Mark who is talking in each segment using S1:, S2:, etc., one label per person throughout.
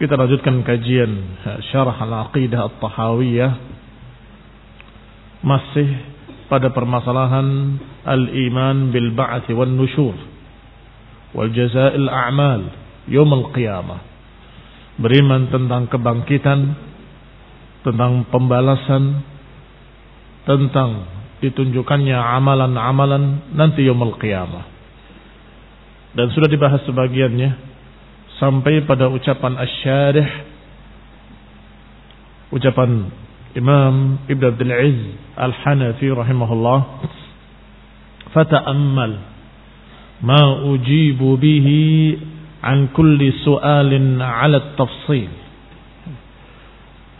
S1: Kita lanjutkan kajian syarah al-aqidah at-tahawiyah masih pada permasalahan al-iman bil ba'th wan nusyur wal jazaa'il a'mal yaum al-qiyamah. Beriman tentang kebangkitan, tentang pembalasan, tentang ditunjukkannya amalan-amalan nanti yaum al-qiyamah. Dan sudah dibahas sebagiannya sampai pada ucapan asy-syarih ucapan Imam Ibn Abdul Aziz Al-Hanafi rahimahullah fata'ammal ma ujibu bihi an kulli su'alin 'ala at-tafsil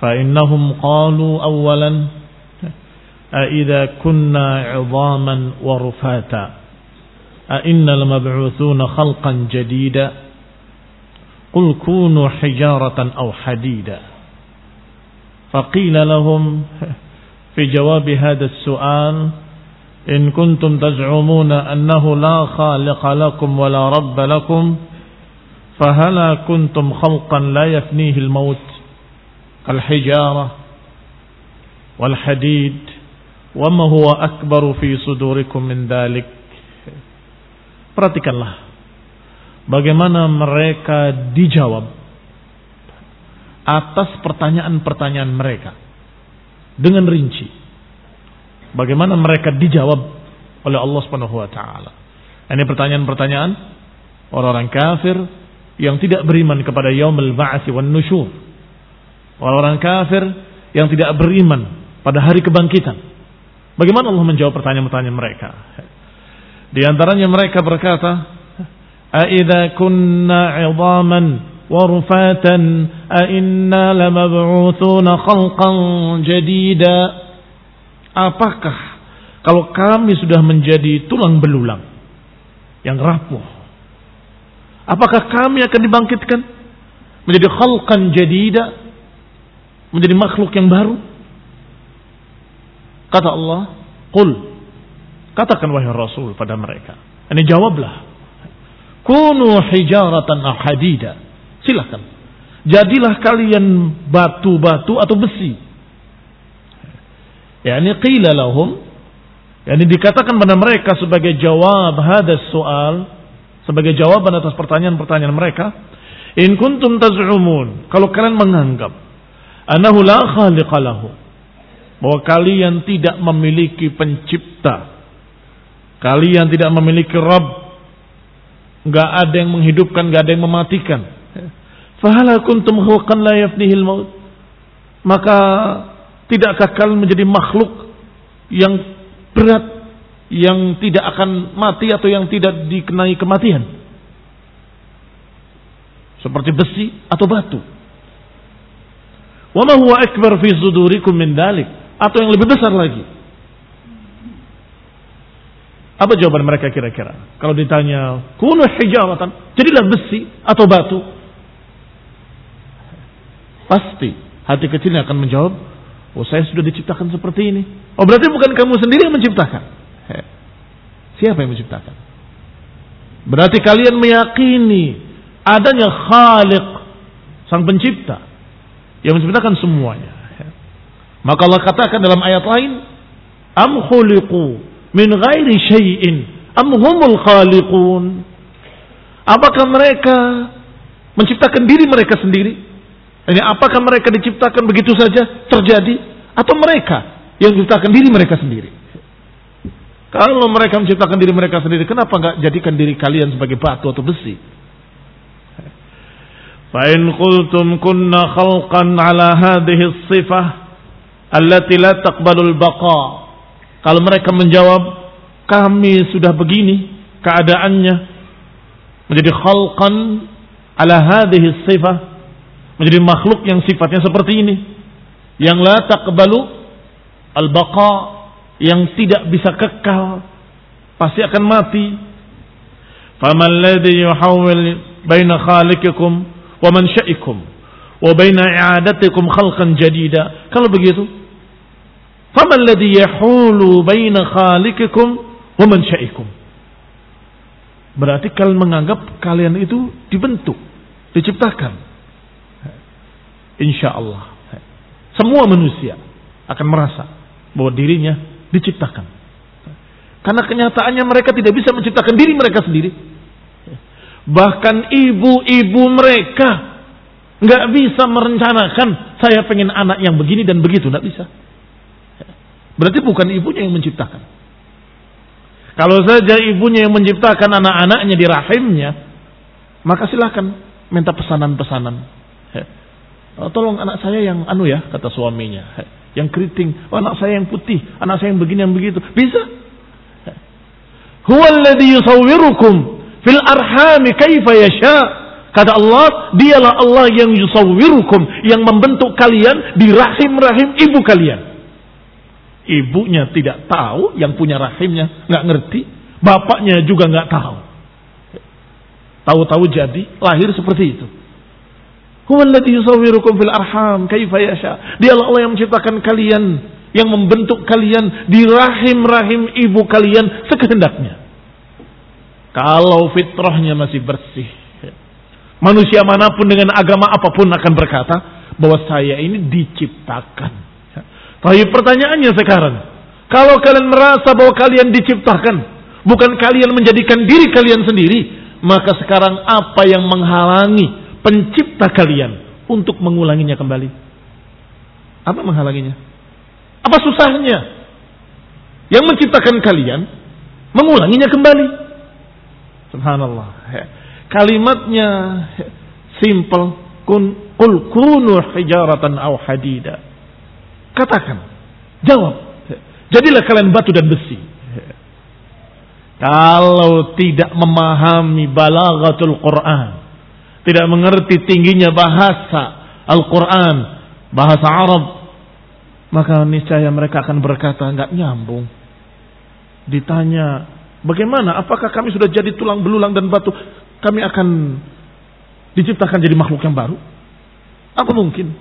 S1: fa innahum qalu awwalan a idza kunna 'idhaman wa rufata a innal mab'uthuna khalqan jadida قل كونوا حجارة أو حديدا فقيل لهم في جواب هذا السؤال إن كنتم تزعمون أنه لا خالق لكم ولا رب لكم فهلا كنتم خلقا لا يفنيه الموت كالحجارة والحديد وما هو أكبر في صدوركم من ذلك Perhatikanlah bagaimana mereka dijawab atas pertanyaan-pertanyaan mereka dengan rinci. Bagaimana mereka dijawab oleh Allah Subhanahu wa taala. Ini pertanyaan-pertanyaan orang-orang kafir yang tidak beriman kepada yaumul ba'ats wan nusyur. Orang-orang kafir yang tidak beriman pada hari kebangkitan. Bagaimana Allah menjawab pertanyaan-pertanyaan mereka? Di antaranya mereka berkata, أئذا كنا عظاما ورفاتا أئنا لمبعوثون خلقا جديدا Apakah kalau kami sudah menjadi tulang belulang yang rapuh Apakah kami akan dibangkitkan menjadi khalqan jadida menjadi makhluk yang baru Kata Allah Qul Katakan wahai Rasul pada mereka Ini jawablah Kunu hijaratan ahadida. Silakan. Jadilah kalian batu-batu atau besi Yani qila lahum Yani dikatakan pada mereka sebagai jawab hadas soal, sebagai jawaban atas pertanyaan-pertanyaan mereka, in kuntum taz'umun, kalau kalian menganggap anahu la khaliqalahu, bahwa kalian tidak memiliki pencipta, kalian tidak memiliki Rabb, nggak ada yang menghidupkan, nggak ada yang mematikan. Fahala kuntum khalqan la yafnihil maut. Maka tidakkah kalian menjadi makhluk yang berat yang tidak akan mati atau yang tidak dikenai kematian. Seperti besi atau batu. Wa ma huwa akbar fi sudurikum min dalik atau yang lebih besar lagi. Apa jawaban mereka kira-kira? Kalau ditanya, kunu hijaratan, jadilah besi atau batu. Pasti hati kecilnya akan menjawab, Oh saya sudah diciptakan seperti ini. Oh berarti bukan kamu sendiri yang menciptakan. Siapa yang menciptakan? Berarti kalian meyakini adanya Khalik, sang pencipta yang menciptakan semuanya. Maka Allah katakan dalam ayat lain, am khuliqu min ghairi syai'in am humul khaliqun. Apakah mereka menciptakan diri mereka sendiri ini apakah mereka diciptakan begitu saja terjadi atau mereka yang menciptakan diri mereka sendiri? Kalau mereka menciptakan diri mereka sendiri, kenapa nggak jadikan diri kalian sebagai batu atau besi? Fa'in qultum kunna khalqan ala hadhihi sifah allati la taqbalul baqa. Kalau mereka menjawab, kami sudah begini keadaannya menjadi khalqan ala hadhihi sifah menjadi makhluk yang sifatnya seperti ini yang la taqbalu al-baqa yang tidak bisa kekal pasti akan mati. Faman ladhi yuhawil baina khaliqikum wa mansya'ikum wa baina i'adatikum khalqan jadida. Kalau begitu faman ladhi yahulu baina khaliqikum wa berarti kalian menganggap kalian itu dibentuk diciptakan Insya Allah. Semua manusia akan merasa bahwa dirinya diciptakan. Karena kenyataannya mereka tidak bisa menciptakan diri mereka sendiri. Bahkan ibu-ibu mereka nggak bisa merencanakan saya pengen anak yang begini dan begitu, nggak bisa. Berarti bukan ibunya yang menciptakan. Kalau saja ibunya yang menciptakan anak-anaknya di rahimnya, maka silakan minta pesanan-pesanan. Oh, tolong anak saya yang anu ya, kata suaminya. Yang keriting. Oh, anak saya yang putih. Anak saya yang begini, yang begitu. Bisa. Huwa alladhi yusawwirukum fil arhami kaifa yasha. Kata Allah, dialah Allah yang yusawwirukum. Yang membentuk kalian di rahim-rahim ibu kalian. Ibunya tidak tahu, yang punya rahimnya nggak ngerti. Bapaknya juga nggak tahu. Tahu-tahu jadi lahir seperti itu. Fil arham kaifa. Dialah Allah yang menciptakan kalian, yang membentuk kalian di rahim-rahim ibu kalian sekehendaknya. Kalau fitrahnya masih bersih. Manusia mana pun dengan agama apa pun akan berkata bahwa saya ini diciptakan. Tapi pertanyaannya sekarang, kalau kalian merasa bahwa kalian diciptakan, bukan kalian menjadikan diri kalian sendiri, maka sekarang apa yang menghalangi pencipta kalian untuk mengulanginya kembali. Apa menghalanginya? Apa susahnya? Yang menciptakan kalian mengulanginya kembali. Subhanallah. Kalimatnya simple. Kun qul kunu hijaratan aw hadida. Katakan, jawab. Jadilah kalian batu dan besi. Kalau tidak memahami balaghatul Quran, tidak mengerti tingginya bahasa Al-Quran, bahasa Arab, maka niscaya mereka akan berkata nggak nyambung. Ditanya, bagaimana? Apakah kami sudah jadi tulang belulang dan batu? Kami akan diciptakan jadi makhluk yang baru? Apa mungkin?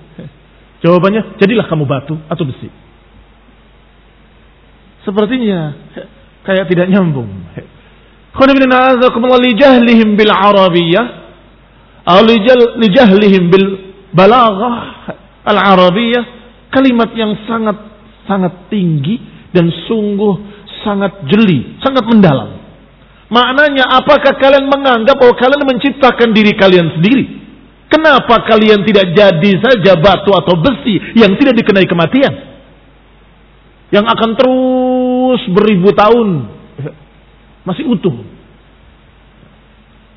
S1: Jawabannya, jadilah kamu batu atau besi. Sepertinya kayak tidak nyambung. Khonibina jahlihim bil Arabiyah lijahlihim bil balaghah al-arabiyah kalimat yang sangat sangat tinggi dan sungguh sangat jeli, sangat mendalam. Maknanya apakah kalian menganggap bahwa kalian menciptakan diri kalian sendiri? Kenapa kalian tidak jadi saja batu atau besi yang tidak dikenai kematian? Yang akan terus beribu tahun masih utuh.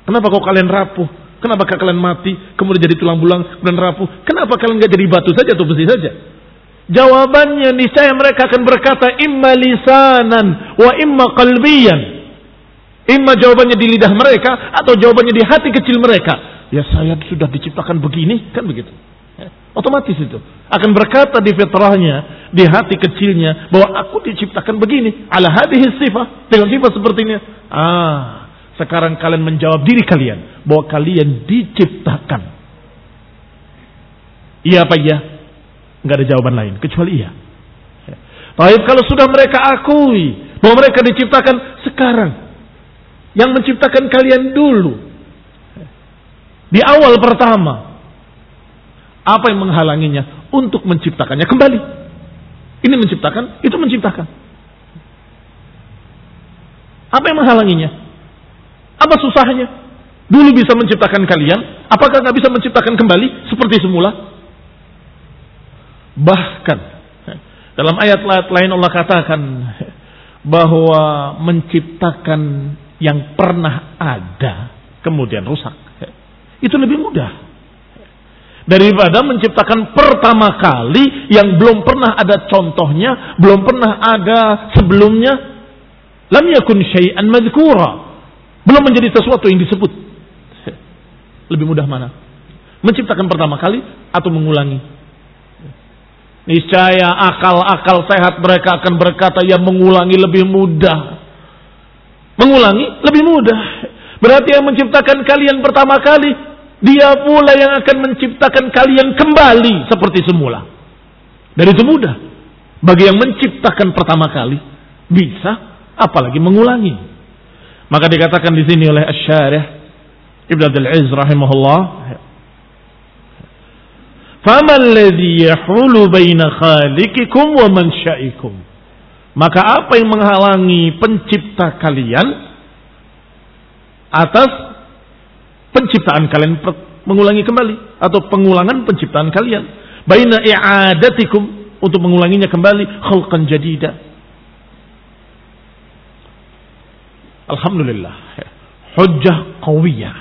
S1: Kenapa kau kalian rapuh? Kenapa kalian mati, kemudian jadi tulang bulang, kemudian rapuh? Kenapa kalian nggak jadi batu saja atau besi saja? Jawabannya niscaya mereka akan berkata imma lisanan wa imma qalbiyan. Imma jawabannya di lidah mereka atau jawabannya di hati kecil mereka. Ya saya sudah diciptakan begini, kan begitu. Ya, otomatis itu akan berkata di fitrahnya, di hati kecilnya bahwa aku diciptakan begini, ala hadhihi sifat, dengan sifat seperti ini. Ah, sekarang kalian menjawab diri kalian bahwa kalian diciptakan. Iya apa iya? Nggak ada jawaban lain kecuali iya. Baik kalau sudah mereka akui bahwa mereka diciptakan sekarang. Yang menciptakan kalian dulu. Di awal pertama. Apa yang menghalanginya untuk menciptakannya kembali? Ini menciptakan, itu menciptakan. Apa yang menghalanginya? Apa susahnya? Dulu bisa menciptakan kalian, apakah nggak bisa menciptakan kembali seperti semula? Bahkan dalam ayat-ayat lain Allah katakan bahwa menciptakan yang pernah ada kemudian rusak. Itu lebih mudah daripada menciptakan pertama kali yang belum pernah ada contohnya, belum pernah ada sebelumnya. Lam yakun syai'an madhkura. Belum menjadi sesuatu yang disebut. Lebih mudah mana? Menciptakan pertama kali atau mengulangi? Niscaya akal-akal sehat mereka akan berkata yang mengulangi lebih mudah. Mengulangi lebih mudah. Berarti yang menciptakan kalian pertama kali, dia pula yang akan menciptakan kalian kembali seperti semula. dari itu mudah. Bagi yang menciptakan pertama kali, bisa apalagi mengulangi. Maka dikatakan di sini oleh Asy-Syarih Ibnu Abdul Aziz rahimahullah, "Fama alladhi yahulu baina khaliqikum wa mansyaikum?" Maka apa yang menghalangi pencipta kalian atas penciptaan kalian mengulangi kembali atau pengulangan penciptaan kalian baina i'adatikum untuk mengulanginya kembali khalqan jadida Alhamdulillah hujjah qawiyah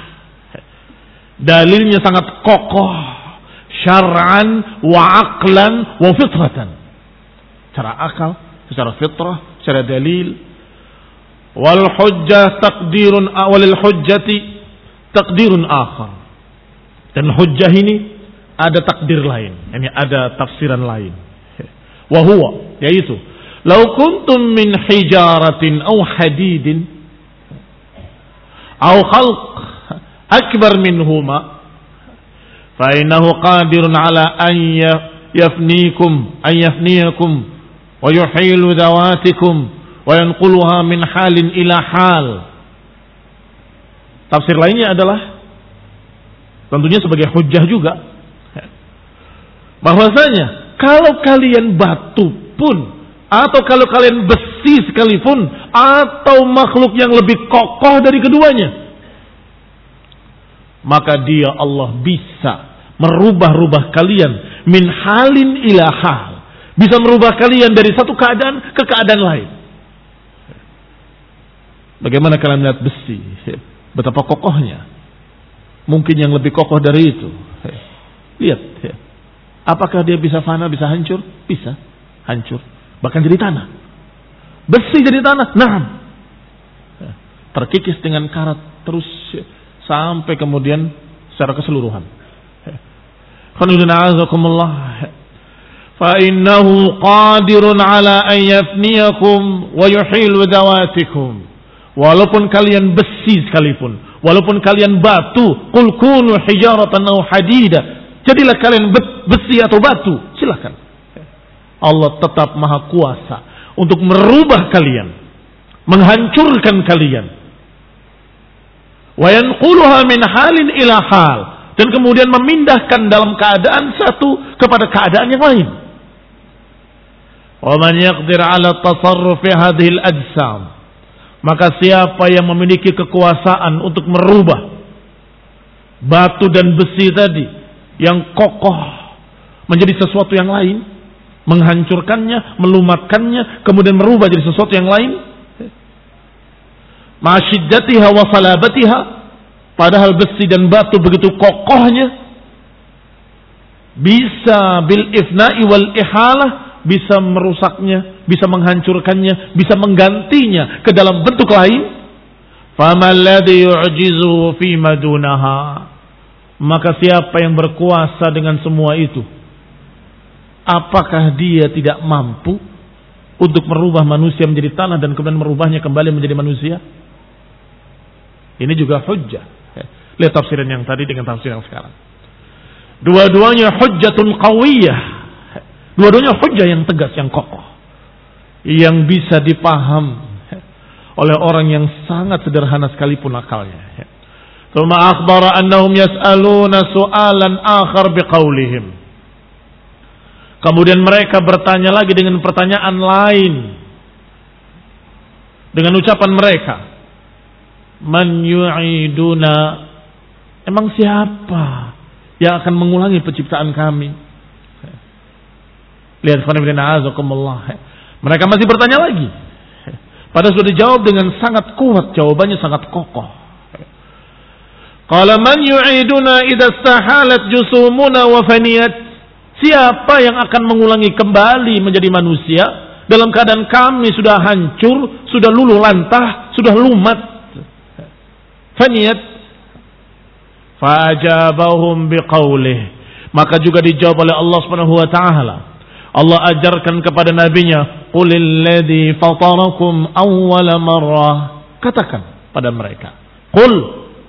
S1: dalilnya sangat kokoh syar'an wa aqlan wa fitratan. Secara akal, secara fitrah, secara dalil. Wal hujjah taqdirun awalil hujjati takdirun akhar. Dan hujjah ini ada takdir lain, ini ada tafsiran lain. Wa huwa, yaitu Lau kuntum min hijaratin au hadidin au khalq akbar minhuma fainahu qadirun ala an ya, yafnikum an yafniyakum wa yuhilu dhawatikum wa yanquluha min halin ila hal Tafsir lainnya adalah tentunya sebagai hujah juga bahwasanya kalau kalian batu pun atau kalau kalian besi sekalipun atau makhluk yang lebih kokoh dari keduanya maka dia Allah bisa merubah-rubah kalian min halin ila hal. Bisa merubah kalian dari satu keadaan ke keadaan lain. Bagaimana kalian melihat besi? Betapa kokohnya. Mungkin yang lebih kokoh dari itu. Lihat. Apakah dia bisa fana, bisa hancur? Bisa. Hancur. Bahkan jadi tanah. Besi jadi tanah. Nah. Terkikis dengan karat. Terus sampai kemudian secara keseluruhan. فإنه قادر على أن يفنيكم ويحيل ذواتكم walaupun kalian besi sekalipun walaupun kalian batu qul kunu hijaratan aw hadida jadilah kalian besi atau batu silakan Allah tetap maha kuasa untuk merubah kalian menghancurkan kalian Wayanquluha min halin ila hal. Dan kemudian memindahkan dalam keadaan satu kepada keadaan yang lain. Wa man yaqdir 'ala tasarruf hadhihi al-ajsam. Maka siapa yang memiliki kekuasaan untuk merubah batu dan besi tadi yang kokoh menjadi sesuatu yang lain, menghancurkannya, melumatkannya, kemudian merubah jadi sesuatu yang lain. Masyiddatiha wa salabatiha, padahal besi dan batu begitu kokohnya, bisa bil ifna'i wal ihalah bisa merusaknya, bisa menghancurkannya, bisa menggantinya ke dalam bentuk lain. Fi madunaha. Maka siapa yang berkuasa dengan semua itu? Apakah dia tidak mampu untuk merubah manusia menjadi tanah dan kemudian merubahnya kembali menjadi manusia? Ini juga hujjah. Lihat tafsiran yang tadi dengan tafsir yang sekarang. Dua-duanya hujjatun qawiyah Dua-duanya hujah yang tegas, yang kokoh. Yang bisa dipaham oleh orang yang sangat sederhana sekalipun akalnya. Thumma akhbara annahum yas'aluna su'alan akhar biqaulihim. Kemudian mereka bertanya lagi dengan pertanyaan lain. Dengan ucapan mereka. Man yu'iduna. Emang siapa yang akan mengulangi penciptaan kami? Lihat Mereka masih bertanya lagi. Pada sudah dijawab dengan sangat kuat, jawabannya sangat kokoh. Qala man yu'iduna idza stahalat jusumuna wa faniyat? Siapa yang akan mengulangi kembali menjadi manusia dalam keadaan kami sudah hancur, sudah luluh lantah, sudah lumat. Faniyat. Fajabahum biqaulih. Maka juga dijawab oleh Allah taala Allah ajarkan kepada nabinya, "Qulil ladzi fatarakum awwala marrah." Katakan pada mereka. Qul,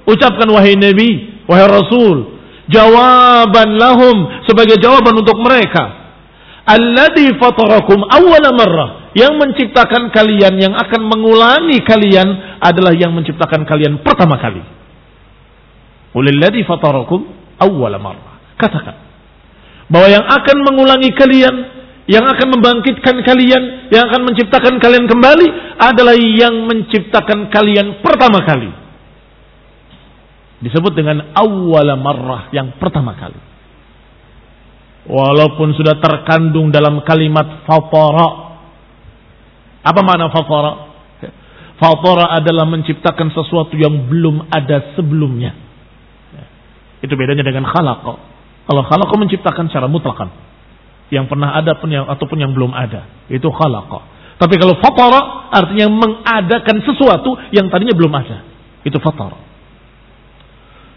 S1: ucapkan wahai nabi, wahai rasul, jawaban lahum sebagai jawaban untuk mereka. Alladzi fatarakum awwala marrah. Yang menciptakan kalian, yang akan mengulangi kalian adalah yang menciptakan kalian pertama kali. Qulil ladzi fatarakum awwala marrah. Katakan bahwa yang akan mengulangi kalian yang akan membangkitkan kalian, yang akan menciptakan kalian kembali adalah yang menciptakan kalian pertama kali. Disebut dengan awal marrah yang pertama kali. Walaupun sudah terkandung dalam kalimat fatara. Apa makna fatara? Fatara adalah menciptakan sesuatu yang belum ada sebelumnya. Itu bedanya dengan khalaqa. Kalau khalaqa menciptakan secara mutlakan yang pernah ada pun yang ataupun yang belum ada. Itu khalaqa. Tapi kalau fatara artinya mengadakan sesuatu yang tadinya belum ada. Itu fatara.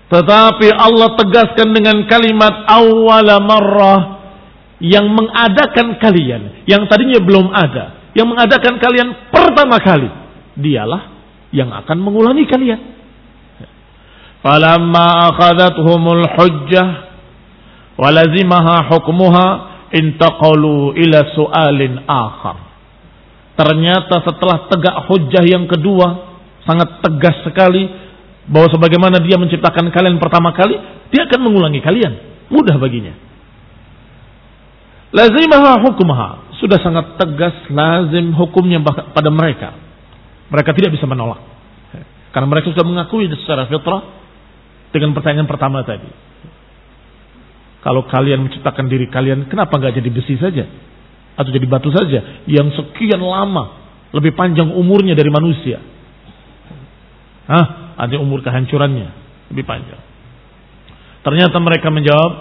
S1: Tetapi Allah tegaskan dengan kalimat awwala marrah yang mengadakan kalian yang tadinya belum ada, yang mengadakan kalian pertama kali. Dialah yang akan mengulangi kalian. Falamma akhadathumul hujjah walazimaha hukmuha intaqalu ila su'alin akhar. Ternyata setelah tegak hujah yang kedua, sangat tegas sekali bahwa sebagaimana dia menciptakan kalian pertama kali, dia akan mengulangi kalian. Mudah baginya. Lazimaha hukmaha. Sudah sangat tegas lazim hukumnya pada mereka. Mereka tidak bisa menolak. Karena mereka sudah mengakui secara fitrah dengan pertanyaan pertama tadi. Kalau kalian menciptakan diri kalian, kenapa nggak jadi besi saja? Atau jadi batu saja? Yang sekian lama, lebih panjang umurnya dari manusia. Hah? Ada umur kehancurannya. Lebih panjang. Ternyata mereka menjawab,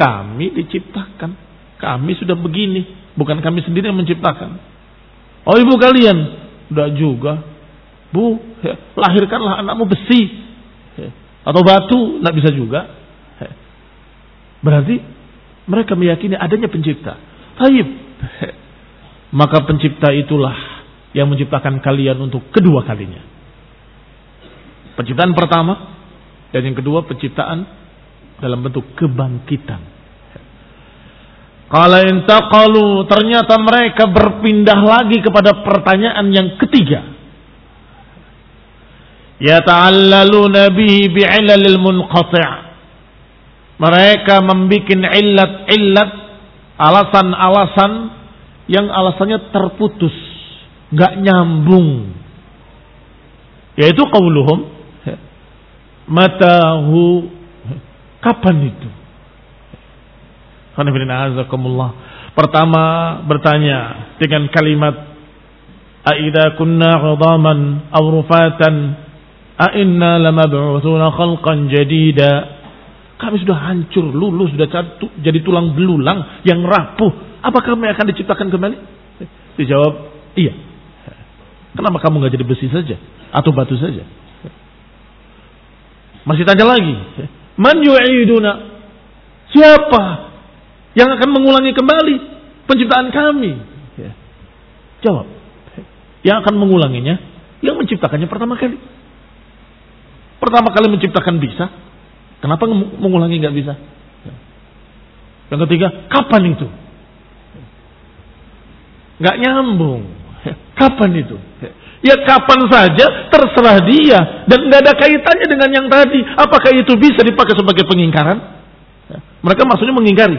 S1: kami diciptakan. Kami sudah begini. Bukan kami sendiri yang menciptakan. Oh ibu kalian. Udah juga. Bu, lahirkanlah anakmu besi. Atau batu. Nggak bisa juga. Berarti mereka meyakini adanya pencipta. Taib. Maka pencipta itulah yang menciptakan kalian untuk kedua kalinya. Penciptaan pertama dan yang kedua penciptaan dalam bentuk kebangkitan. Kalau intaqalu ternyata mereka berpindah lagi kepada pertanyaan yang ketiga. Ya ta'allalu nabihi bi'ilalil munqati' Mereka membuat illat-illat, alasan-alasan yang alasannya terputus, nggak nyambung. Yaitu qauluhum matahu kapan itu? Pertama bertanya dengan kalimat Aida kunna 'idhaman aw rufatan a inna khalqan jadida kami sudah hancur, lulus, sudah jadi tulang belulang yang rapuh. Apakah kami akan diciptakan kembali? Dijawab, iya. Kenapa kamu nggak jadi besi saja atau batu saja? Masih tanya lagi, man yu'iduna? Siapa yang akan mengulangi kembali penciptaan kami? Jawab, yang akan mengulanginya, yang menciptakannya pertama kali. Pertama kali menciptakan bisa, Kenapa mengulangi nggak bisa? Yang ketiga, kapan itu? Nggak nyambung. Kapan itu? Ya kapan saja terserah dia dan nggak ada kaitannya dengan yang tadi. Apakah itu bisa dipakai sebagai pengingkaran? Mereka maksudnya mengingkari.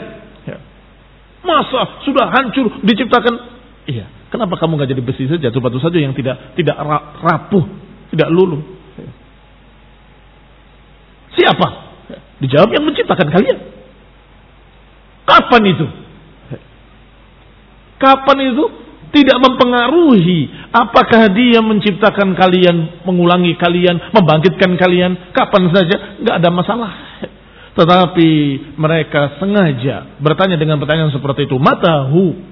S1: Masa sudah hancur diciptakan? Iya. Kenapa kamu nggak jadi besi saja, batu saja yang tidak tidak rapuh, tidak luluh? Siapa? Dijawab yang menciptakan kalian. Kapan itu? Kapan itu? Tidak mempengaruhi apakah dia menciptakan kalian, mengulangi kalian, membangkitkan kalian, kapan saja, nggak ada masalah. Tetapi mereka sengaja bertanya dengan pertanyaan seperti itu. Matahu.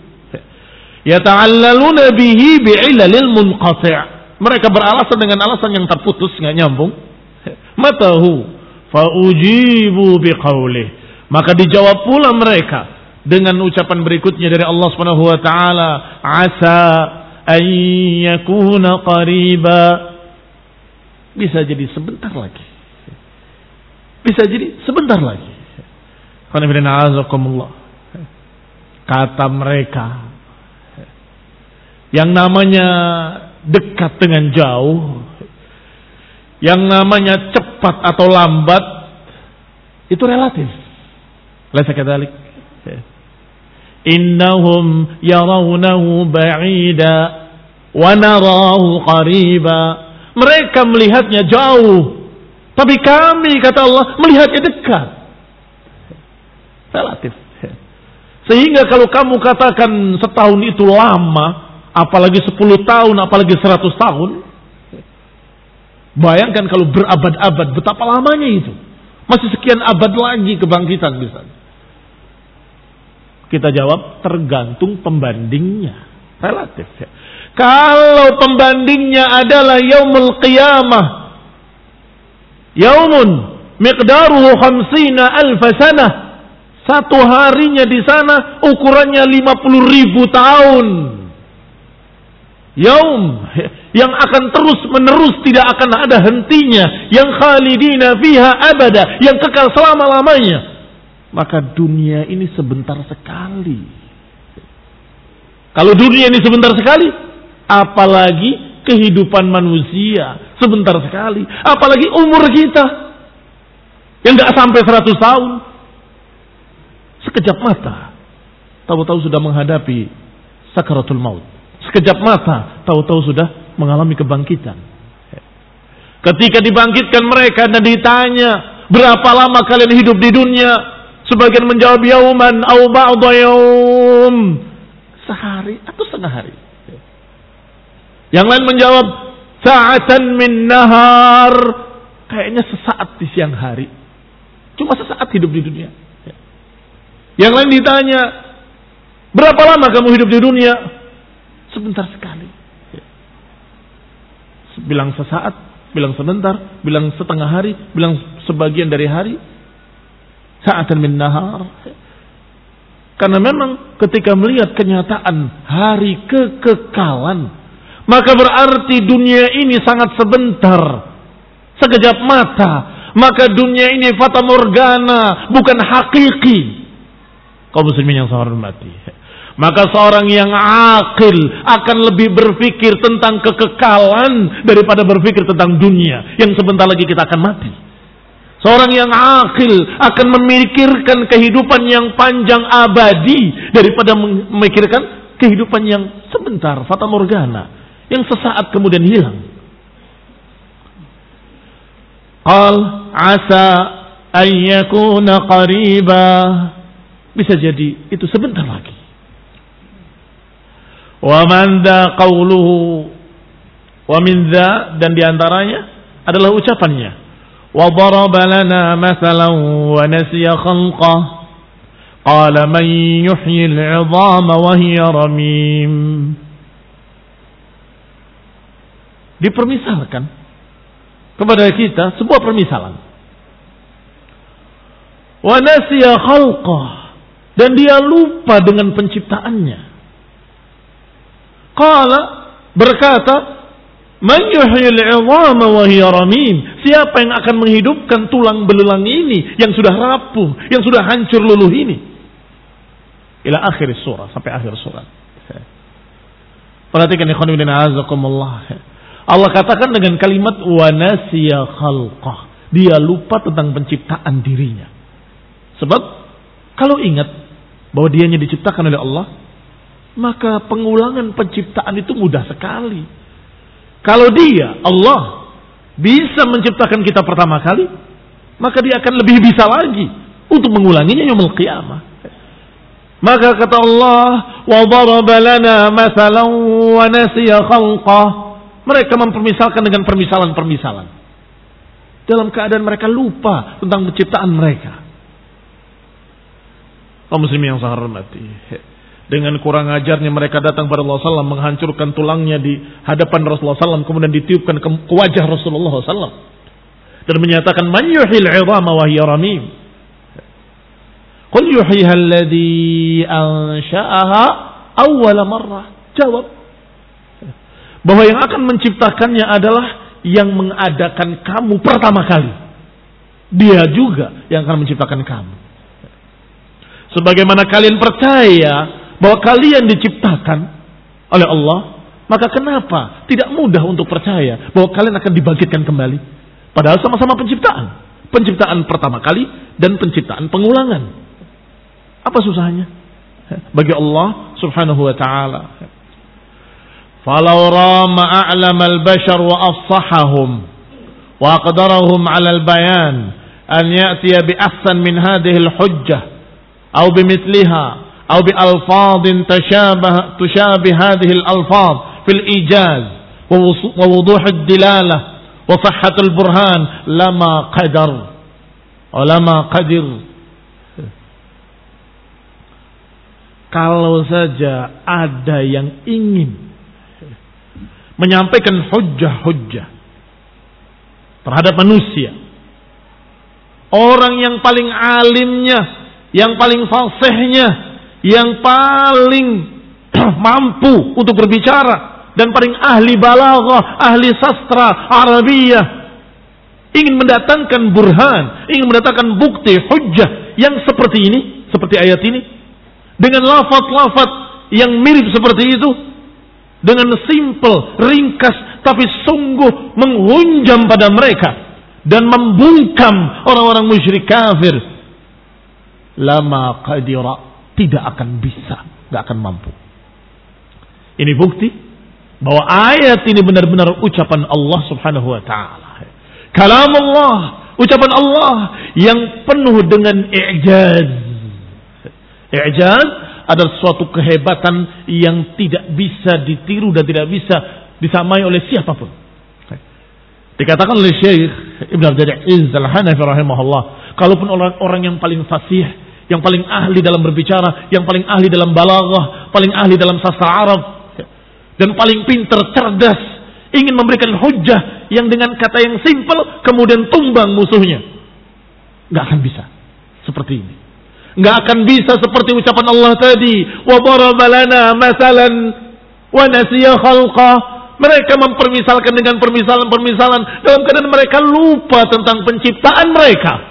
S1: Yata'allaluna bihi bi'ilalil munqati' Mereka beralasan dengan alasan yang terputus, nggak nyambung. Matahu Faujibu biqaulih. Maka dijawab pula mereka dengan ucapan berikutnya dari Allah Subhanahu wa taala, "Asa an yakuna qariba." Bisa jadi sebentar lagi. Bisa jadi sebentar lagi. Kata mereka yang namanya dekat dengan jauh yang namanya cepat atau lambat itu relatif. Laisa kadzalik. Innahum yarawnahu ba'ida wa narahu qariba. Mereka melihatnya jauh, tapi kami kata Allah melihatnya dekat. Relatif. Sehingga kalau kamu katakan setahun itu lama, apalagi 10 tahun, apalagi 100 tahun, Bayangkan kalau berabad-abad, betapa lamanya itu. Masih sekian abad lagi kebangkitan bisa. Kita jawab tergantung pembandingnya. Relatif ya. Kalau pembandingnya adalah yaumul qiyamah. Yaumun miqdaruhu khamsina alfa sanah. Satu harinya di sana ukurannya 50 ribu tahun. Yaum yang akan terus menerus tidak akan ada hentinya yang khalidina fiha abada yang kekal selama-lamanya. Maka dunia ini sebentar sekali. Kalau dunia ini sebentar sekali apalagi kehidupan manusia sebentar sekali. Apalagi umur kita yang nggak sampai 100 tahun. Sekejap mata tahu-tahu sudah menghadapi sakaratul maut. Sekejap mata tahu-tahu sudah mengalami kebangkitan. Ketika dibangkitkan mereka dan ditanya, berapa lama kalian hidup di dunia? Sebagian menjawab yauman au yaum. Sehari atau setengah hari. Yang lain menjawab sa'atan min nahar. Kayaknya sesaat di siang hari. Cuma sesaat hidup di dunia. Yang lain ditanya, berapa lama kamu hidup di dunia? Sebentar sekali bilang sesaat, bilang sebentar, bilang setengah hari, bilang sebagian dari hari. Saatan min nahar. Karena memang ketika melihat kenyataan hari kekekalan, maka berarti dunia ini sangat sebentar. Sekejap mata. Maka dunia ini fata morgana, bukan hakiki. Kau muslimin yang saya hormati. Maka seorang yang akil akan lebih berpikir tentang kekekalan daripada berpikir tentang dunia yang sebentar lagi kita akan mati. Seorang yang akil akan memikirkan kehidupan yang panjang abadi daripada memikirkan kehidupan yang sebentar, fata morgana, yang sesaat kemudian hilang. Qal asa ayyakuna qariba. Bisa jadi itu sebentar lagi. Wa man da qawluhu wa min dha dan di antaranya adalah ucapannya. Wa daraba lana mathalan wa nasiya khalqah. Qala man yuhyi al-'idhama wa hiya ramim. Dipermisalkan kepada kita sebuah permisalan. Wa nasiya khalqah dan dia lupa dengan penciptaannya. Qala berkata, "Man yuhyil 'idhama wa hiya ramim?" Siapa yang akan menghidupkan tulang belulang ini yang sudah rapuh, yang sudah hancur luluh ini? Ila akhir surah, sampai akhir surah. Perhatikan ikhwan bin azakumullah. Allah katakan dengan kalimat wa nasiya khalqah. Dia lupa tentang penciptaan dirinya. Sebab kalau ingat bahwa dianya diciptakan oleh Allah, maka pengulangan penciptaan itu mudah sekali. Kalau dia, Allah, bisa menciptakan kita pertama kali, maka dia akan lebih bisa lagi untuk mengulanginya yaumul qiyamah. Maka kata Allah, "Wa daraba lana mathalan wa nasiya khalqah." Mereka mempermisalkan dengan permisalan-permisalan. Dalam keadaan mereka lupa tentang penciptaan mereka. Oh muslim yang saya hormati. Dengan kurang ajarnya mereka datang pada Rasulullah SAW menghancurkan tulangnya di hadapan Rasulullah SAW kemudian ditiupkan ke, wajah Rasulullah SAW dan menyatakan man yuhil 'idhama wa hiya ramim. Qul yuhyiha alladhi ansha'aha awwala marrah. Jawab bahwa yang akan menciptakannya adalah yang mengadakan kamu pertama kali. Dia juga yang akan menciptakan kamu. Sebagaimana kalian percaya bahwa kalian diciptakan oleh Allah, maka kenapa tidak mudah untuk percaya bahwa kalian akan dibangkitkan kembali? Padahal sama-sama penciptaan. Penciptaan pertama kali dan penciptaan pengulangan. Apa susahnya? Bagi Allah subhanahu wa ta'ala. Falau rama a'lam al-bashar wa afsahahum wa aqdarahum al-bayan an ya'tiya bi ahsan min hadhihi al-hujjah aw bimithliha أو بألفاظ تشابه تشابه هذه الألفاظ في الإيجاز ووضوح الدلالة وصحة البرهان لما قدر ولما قدر kalau saja ada yang ingin menyampaikan hujah-hujah terhadap manusia orang yang paling alimnya yang paling fasihnya yang paling mampu untuk berbicara dan paling ahli balaghah, ahli sastra Arabiyah ingin mendatangkan burhan, ingin mendatangkan bukti hujjah yang seperti ini, seperti ayat ini dengan lafaz-lafaz yang mirip seperti itu dengan simple, ringkas tapi sungguh menghunjam pada mereka dan membungkam orang-orang musyrik kafir. Lama qadira tidak akan bisa, nggak akan mampu. Ini bukti bahwa ayat ini benar-benar ucapan Allah Subhanahu wa taala. Kalam Allah, ucapan Allah yang penuh dengan i'jaz. I'jaz adalah suatu kehebatan yang tidak bisa ditiru dan tidak bisa disamai oleh siapa pun. Dikatakan oleh Syekh Ibn Abdul Aziz Al-Hanafi rahimahullah, kalaupun orang-orang yang paling fasih yang paling ahli dalam berbicara, yang paling ahli dalam balaghah, paling ahli dalam sastra Arab, dan paling pintar, cerdas, ingin memberikan hujah yang dengan kata yang simpel kemudian tumbang musuhnya. Gak akan bisa seperti ini. Gak akan bisa seperti ucapan Allah tadi, wa barabalana masalan wa nasiya khalqah. Mereka mempermisalkan dengan permisalan-permisalan dalam keadaan mereka lupa tentang penciptaan mereka.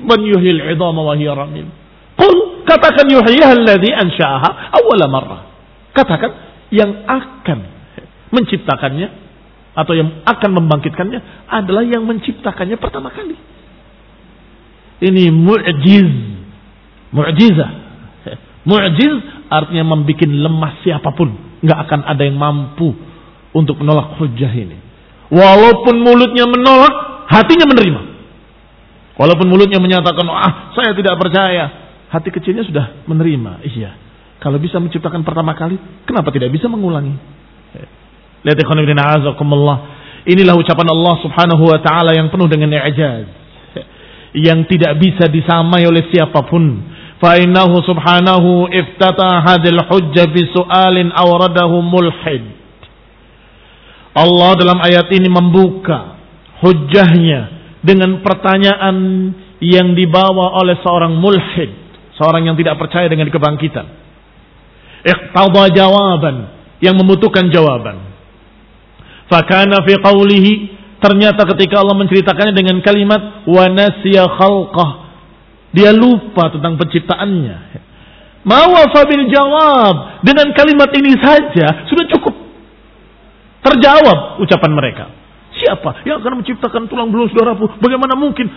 S1: Man yuhyil idhama wa hiya ramim. Qul katakan yuhyiha alladhi ansha'aha awwala marrah. Katakan yang akan menciptakannya atau yang akan membangkitkannya adalah yang menciptakannya pertama kali. Ini mu'jiz. Mu'jizah. Mu'jiz artinya membuat lemah siapa pun. Nggak akan ada yang mampu untuk menolak hujah ini. Walaupun mulutnya menolak, hatinya menerima. Walaupun mulutnya menyatakan, ah saya tidak percaya. Hati kecilnya sudah menerima. Iya. Kalau bisa menciptakan pertama kali, kenapa tidak bisa mengulangi? Lihat Inilah ucapan Allah subhanahu wa ta'ala yang penuh dengan i'jaz. Yang tidak bisa disamai oleh siapa pun. Fa'innahu subhanahu iftata hadil hujjah bisu'alin awradahu mulhid. Allah dalam ayat ini membuka hujahnya dengan pertanyaan yang dibawa oleh seorang mulhid, seorang yang tidak percaya dengan kebangkitan. Iqtada jawaban, yang membutuhkan jawaban. Fakana fi qawlihi ternyata ketika Allah menceritakannya dengan kalimat wa nasiya khalqah dia lupa tentang penciptaannya. Mawafa bil jawab dengan kalimat ini saja sudah cukup terjawab ucapan mereka. Siapa yang akan menciptakan tulang belulang saudaraku? Bagaimana mungkin?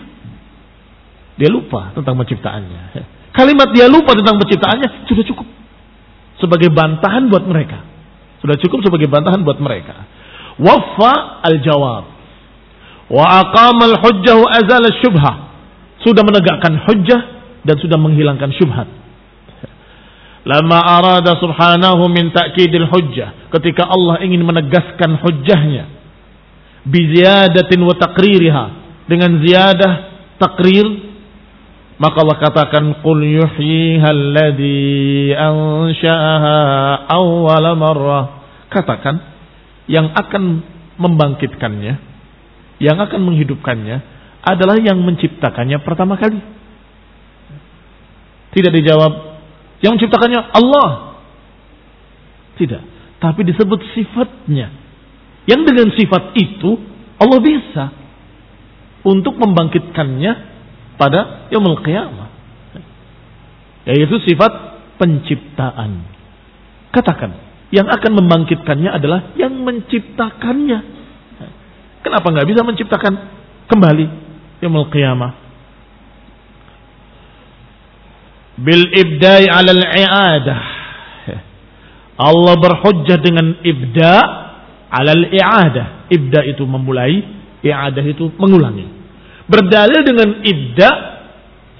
S1: Dia lupa tentang penciptaannya. Kalimat dia lupa tentang penciptaannya sudah cukup sebagai bantahan buat mereka. Sudah cukup sebagai bantahan buat mereka. Wafa al-jawab. Wa aqamal hujjah wa azal syubhah. Sudah menegakkan hujjah dan sudah menghilangkan syubhat. Lama arada subhanahu min ta'kidil hujjah. Ketika Allah ingin menegaskan hujjahnya. Biziyadatin wa takririha. Dengan ziyadah takrir. Maka Allah katakan. Qul yuhyiha alladhi ansha'aha awwala marrah. Katakan yang akan membangkitkannya, yang akan menghidupkannya adalah yang menciptakannya pertama kali. Tidak dijawab, yang menciptakannya Allah. Tidak, tapi disebut sifatnya. Yang dengan sifat itu Allah bisa untuk membangkitkannya pada yaumul qiyamah. Yaitu sifat penciptaan. Katakan, yang akan membangkitkannya adalah yang menciptakannya. Kenapa nggak bisa menciptakan kembali yaumul qiyamah? Bil ibda'i 'ala al-i'adah. Allah berhujjah dengan ibda' 'ala al-i'adah. Ibda itu memulai, i'adah itu mengulangi. Berdalil dengan ibda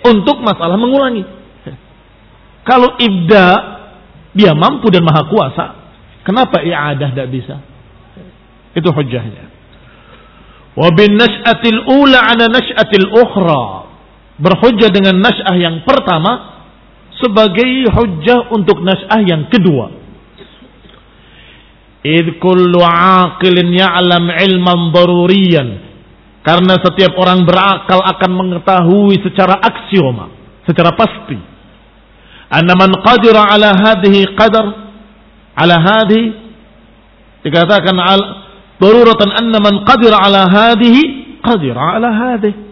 S1: untuk masalah mengulangi. Kalau ibda dia mampu dan maha kuasa. Kenapa i'adah tidak bisa? Itu hujahnya. Wa bin nash'atil ula ala nash'atil ukhra. Berhujjah dengan nash'ah yang pertama sebagai hujjah untuk nash'ah yang kedua. Idh kullu aqilin ya'lam ilman daruriyan. Karena setiap orang berakal akan mengetahui secara aksioma, secara pasti anna man qadira ala hadhihi qadar ala hadhihi dikatakan al daruratan anna man qadira ala hadhihi qadira ala hadhihi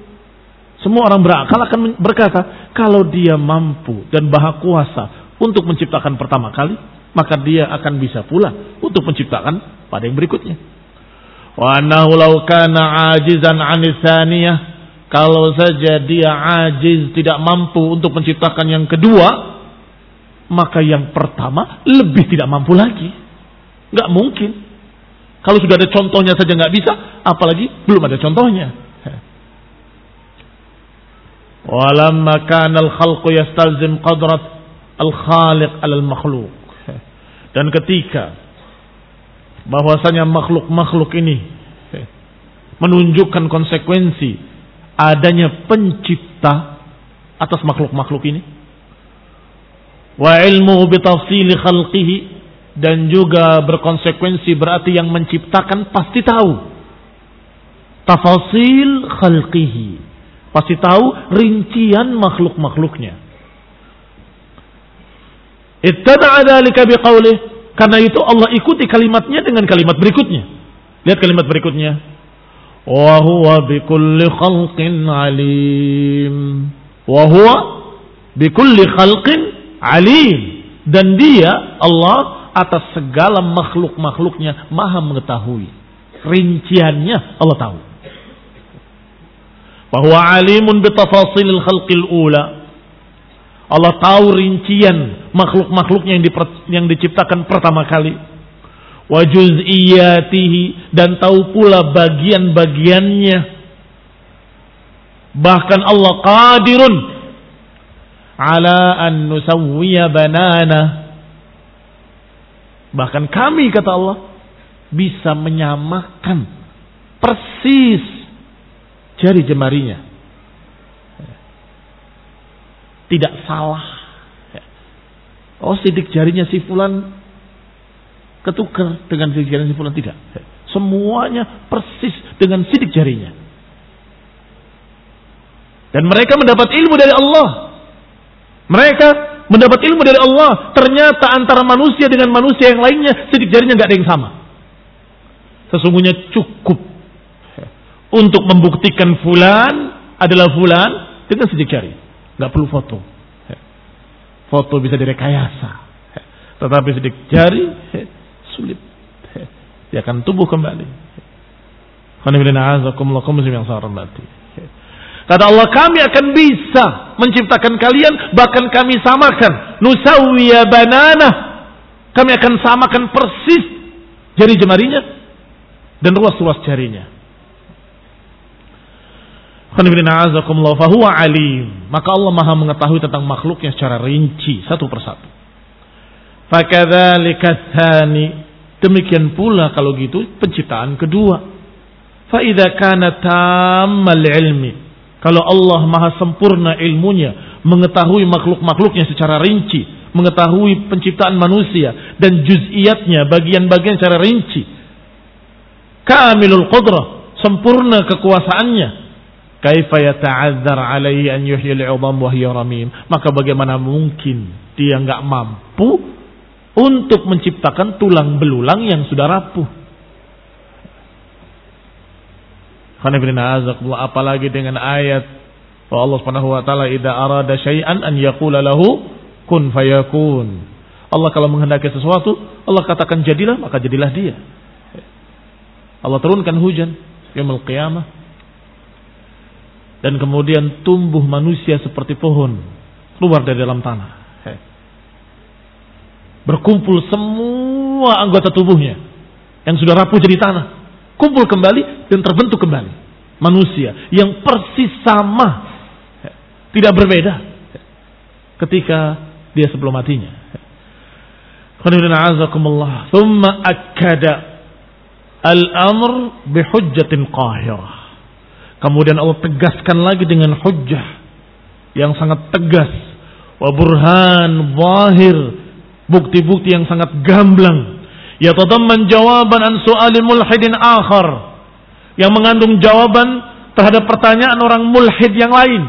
S1: semua orang berakal akan berkata kalau dia mampu dan baha kuasa untuk menciptakan pertama kali maka dia akan bisa pula untuk menciptakan pada yang berikutnya wa ajizan 'an kalau saja dia ajiz tidak mampu untuk menciptakan yang kedua maka yang pertama lebih tidak mampu lagi. Nggak mungkin. Kalau sudah ada contohnya saja nggak bisa, apalagi belum ada contohnya. Walamma kana al-khalqu yastalzim qadrat al-khaliq al-makhluk. Dan ketika bahwasanya makhluk-makhluk ini menunjukkan konsekuensi adanya pencipta atas makhluk-makhluk ini. Wa ilmu bitafsili khalqihi dan juga berkonsekuensi berarti yang menciptakan pasti tahu. Tafasil khalqihi pasti tahu rincian makhluk-makhluknya ittada'a dzalika biqaulih karena itu Allah ikuti kalimatnya dengan kalimat berikutnya. Lihat kalimat berikutnya. Wa huwa bikulli khalqin alim. Wa huwa bikulli khalqin alim. Dan dia Allah atas segala makhluk-makhluknya maha mengetahui. Rinciannya Allah tahu. Bahwa alimun bitafasilil khalqil ula Allah tahu rincian makhluk-makhluknya yang, yang diciptakan pertama kali. Wa juz'iyatihi dan tahu pula bagian-bagiannya. Bahkan Allah qadirun ala an nusawwiya banana. Bahkan kami kata Allah bisa menyamakan persis jari jemarinya tidak salah. Oh sidik jarinya si fulan ketukar dengan sidik jarinya si fulan tidak. Semuanya persis dengan sidik jarinya. Dan mereka mendapat ilmu dari Allah. Mereka mendapat ilmu dari Allah. Ternyata antara manusia dengan manusia yang lainnya sidik jarinya nggak ada yang sama. Sesungguhnya cukup untuk membuktikan fulan adalah fulan dengan sidik jari. Nggak perlu foto. Foto bisa direkayasa. Tetapi sidik jari sulit. Dia akan tumbuh kembali. Kata Allah kami akan bisa menciptakan kalian bahkan kami samakan nusawiya banana kami akan samakan persis jari jemarinya dan ruas-ruas jarinya alim. Maka Allah maha mengetahui tentang makhluknya secara rinci satu persatu. Demikian pula kalau gitu penciptaan kedua. Kana ilmi. Kalau Allah maha sempurna ilmunya, mengetahui makhluk-makhluknya secara rinci, mengetahui penciptaan manusia dan juz'iyatnya, bagian-bagian secara rinci. Kamilul qudrah, sempurna kekuasaannya, Kaifa yata'adzar alaihi an yuhyil 'idham wa hiya ramim? Maka bagaimana mungkin dia enggak mampu untuk menciptakan tulang belulang yang sudah rapuh? apalagi dengan ayat bahwa Allah Subhanahu wa taala idza arada syai'an an yaqula lahu kun fayakun. Allah kalau menghendaki sesuatu, Allah katakan jadilah, maka jadilah dia. Allah turunkan hujan yaumul qiyamah dan kemudian tumbuh manusia seperti pohon keluar dari dalam tanah. Berkumpul semua anggota tubuhnya yang sudah rapuh jadi tanah, kumpul kembali dan terbentuk kembali manusia yang persis sama, tidak berbeda ketika dia sebelum matinya. Thumma akkada al-amr bihujjatin qahirah Kemudian Allah tegaskan lagi dengan hujjah yang sangat tegas. Wa burhan zahir. Bukti-bukti yang sangat gamblang. Yatadamman jawaban an su'alin mulhidin akhar. Yang mengandung jawaban terhadap pertanyaan orang mulhid yang lain.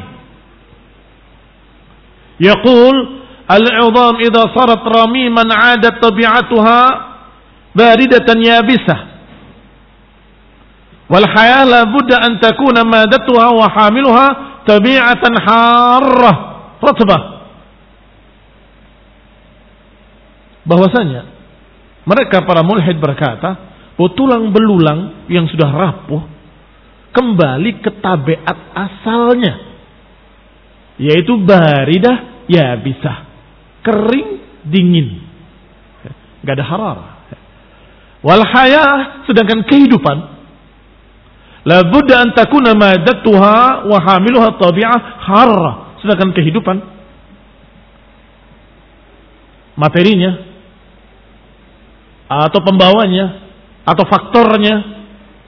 S1: Yaqul al-'idham idza sarat ramiman 'adat tabi'atuha baridatan yabisah Wal la budda an takuna madatuha wa hamiluha tabi'atan. Bahwasanya mereka para mulhid berkata, tulang belulang yang sudah rapuh kembali ke tabiat asalnya yaitu baridah ya bisa kering dingin. Nggak ada harara wal sedangkan kehidupan La budda an takuna madatuha wa hamiluha tabi'ah harra. Sedangkan kehidupan materinya atau pembawanya atau faktornya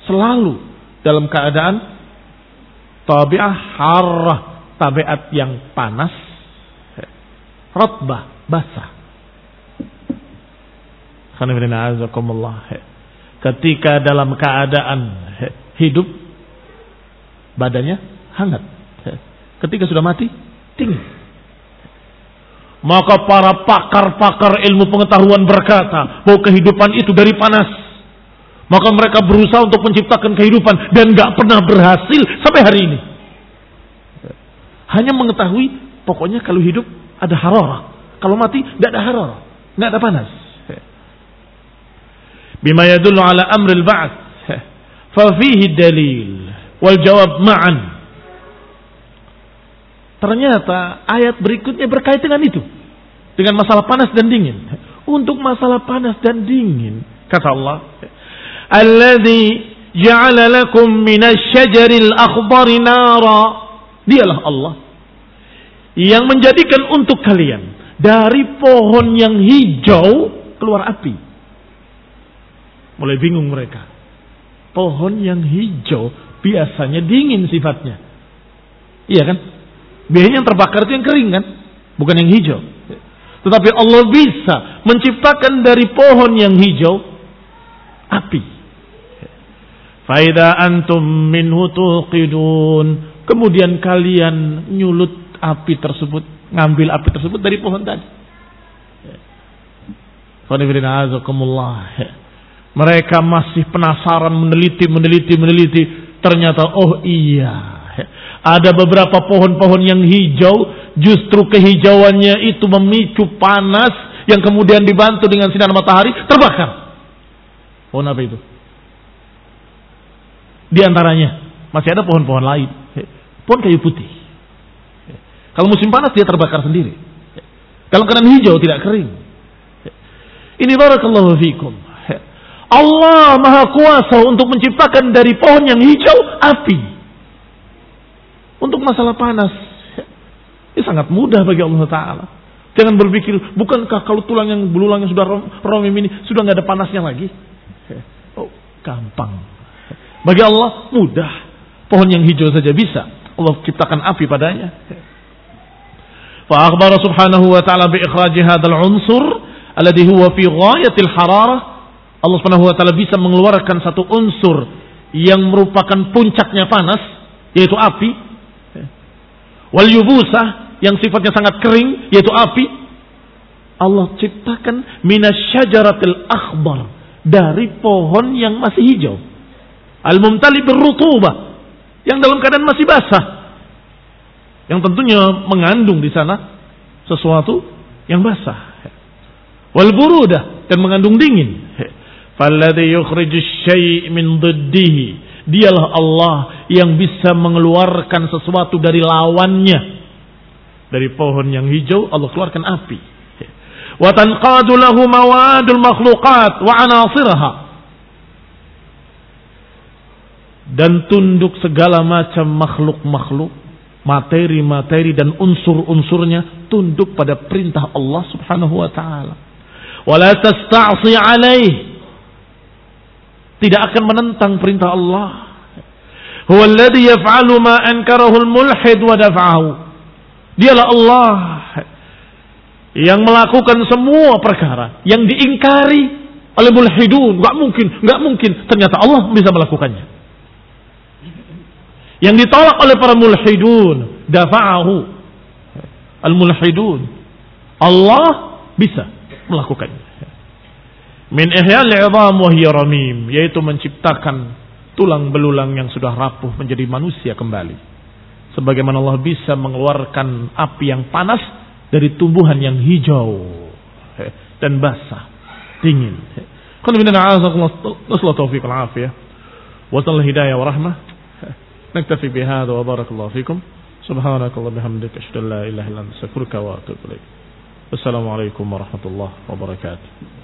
S1: selalu dalam keadaan tabi'ah harra, tabiat yang panas, rotbah, basah. Ketika dalam keadaan hidup badannya hangat. Ketika sudah mati, dingin. Maka para pakar-pakar ilmu pengetahuan berkata bahwa kehidupan itu dari panas. Maka mereka berusaha untuk menciptakan kehidupan dan gak pernah berhasil sampai hari ini. Hanya mengetahui pokoknya kalau hidup ada harara. Kalau mati tidak ada harara, nggak ada panas. Bima yadullu ala amril ba'ats Fafihi dalil wal jawab ma'an. Ternyata ayat berikutnya berkait dengan itu. Dengan masalah panas dan dingin. Untuk masalah panas dan dingin. Kata Allah. Alladhi ja'ala lakum minasyajaril akhbari nara. Dialah Allah. Yang menjadikan untuk kalian. Dari pohon yang hijau keluar api. Mulai bingung mereka. Pohon yang hijau biasanya dingin sifatnya. Iya kan? Biasanya yang terbakar itu yang kering kan? Bukan yang hijau. Tetapi Allah bisa menciptakan dari pohon yang hijau api. Faida antum minhu tuqidun. Kemudian kalian nyulut api tersebut, ngambil api tersebut dari pohon tadi. Mereka masih penasaran meneliti, meneliti, meneliti. Ternyata oh iya ada beberapa pohon-pohon yang hijau, justru kehijauannya itu memicu panas yang kemudian dibantu dengan sinar matahari terbakar. Pohon apa itu? Di antaranya masih ada pohon-pohon lain. Pohon kayu putih. Kalau musim panas dia terbakar sendiri. Kalau kena hijau tidak kering. Ini barakallahu fikum. Allah maha kuasa untuk menciptakan dari pohon yang hijau api. Untuk masalah panas, ini sangat mudah bagi Allah Taala. Jangan berpikir, bukankah kalau tulang yang belulang yang sudah romim ini sudah nggak ada panasnya lagi? Oh, gampang. Bagi Allah mudah. Pohon yang hijau saja bisa. Allah ciptakan api padanya. Fa subhanahu wa ta'ala bi ikhraji hadzal unsur alladhi huwa fi ghayatil hararah. Allah subhanahu wa ta'ala bisa mengeluarkan satu unsur yang merupakan puncaknya panas yaitu api Wal yubusah yang sifatnya sangat kering yaitu api. Allah ciptakan minasyajaratil akhbar dari pohon yang masih hijau. Al-mumtali berrutubah yang dalam keadaan masih basah. Yang tentunya mengandung di sana sesuatu yang basah. Wal burudah dan mengandung dingin. Falladhi yukhrijus syai' min dhiddihi Dialah Allah yang bisa mengeluarkan sesuatu dari lawannya. Dari pohon yang hijau Allah keluarkan api. Wa tanqadu lahu mawadul makhluqat wa anasirha. Dan tunduk segala macam makhluk-makhluk, materi-materi dan unsur-unsurnya tunduk pada perintah Allah Subhanahu wa taala. Wala tasta'si alaih tidak akan menentang perintah Allah. Huwa alladhi yaf'alu ma ankarahu al-mulhid wa daf'ahu. Dialah Allah yang melakukan semua perkara yang diingkari oleh mulhidun. Gak mungkin, gak mungkin. Ternyata Allah bisa melakukannya. Yang ditolak oleh para mulhidun, dafa'ahu. Al-mulhidun. Allah bisa melakukannya. Min ihyal idham wa ramim, yaitu menciptakan tulang belulang yang sudah rapuh menjadi manusia kembali. Sebagaimana Allah bisa mengeluarkan api yang panas dari tumbuhan yang hijau dan basah, dingin. Qul minna a'azakumullah taufiq al-afiyah wa hidayah wa rahmah. Naktafi bihadha wa barakallahu fikum. Subhanakallah bihamdika asyhadu an la illa anta astaghfiruka wa atubu ilaik. Wassalamualaikum warahmatullahi wabarakatuh.